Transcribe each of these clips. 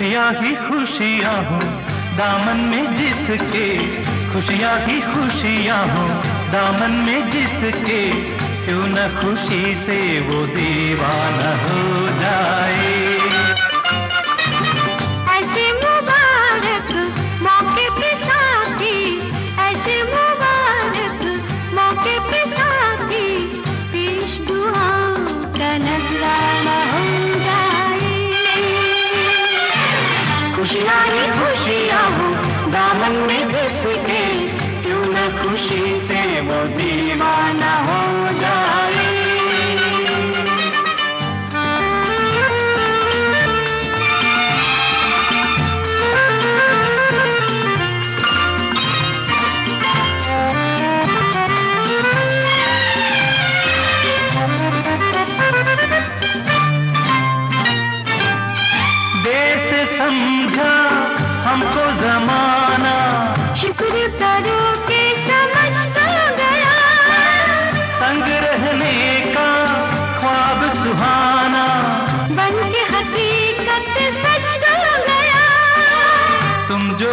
खुशियाँ ही खुशियाँ हो, दामन में जिसके खुशियाँ ही खुशियाँ हो, दामन में जिसके क्यों न खुशी से वो दीवाना हो जाए। दामन में क्यों ना खुशी से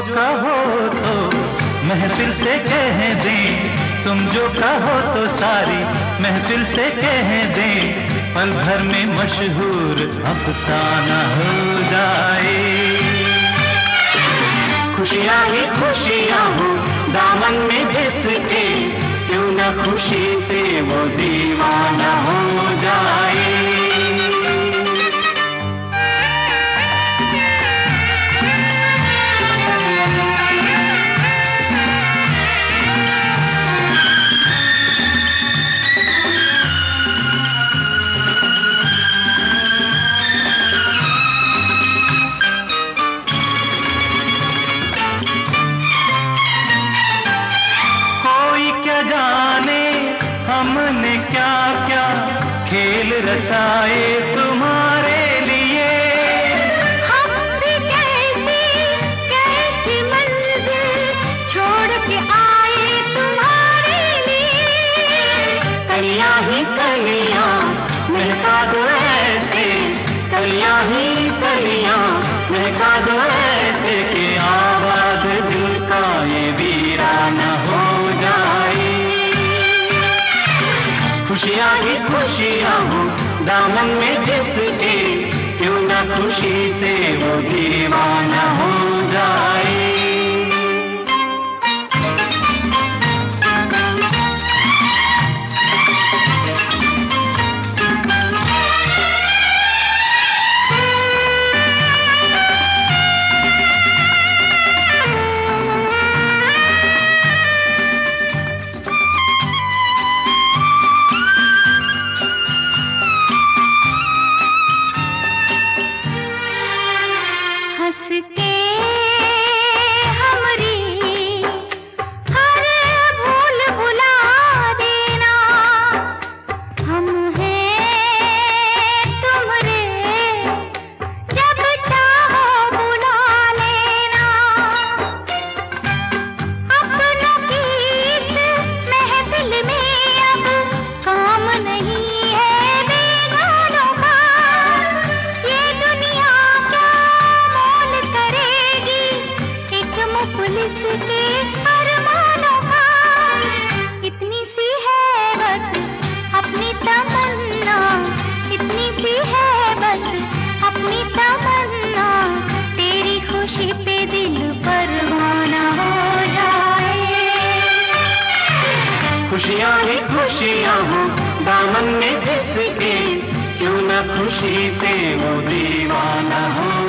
कहो तो महफिल से कह दे, तुम जो कहो तो सारी महफिल से कह दे, पल भर में मशहूर अफसाना हो जाए। खुशियाँ ही खुशियाँ हो, दामन में जिसके क्यों न खुशी से वो दीवाना हो जाए। क्या क्या खेल रचाए तुम्हारे लिए? हम भी कैसी कैसी मंजिल छोड़ के आए तुम्हारे लिए? कलियाँ ही कलियाँ महका दो ऐसे। कलियाँ ही कलियाँ महका दो ऐसे। खुशियाँ ही खुशियाँ हो। दामन में जिसके क्यों ना खुशी से वो दीवाना हो। खुशियाँ ही खुशियाँ हो। दामन में जिसके क्यों न खुशी से वो दीवाना हो।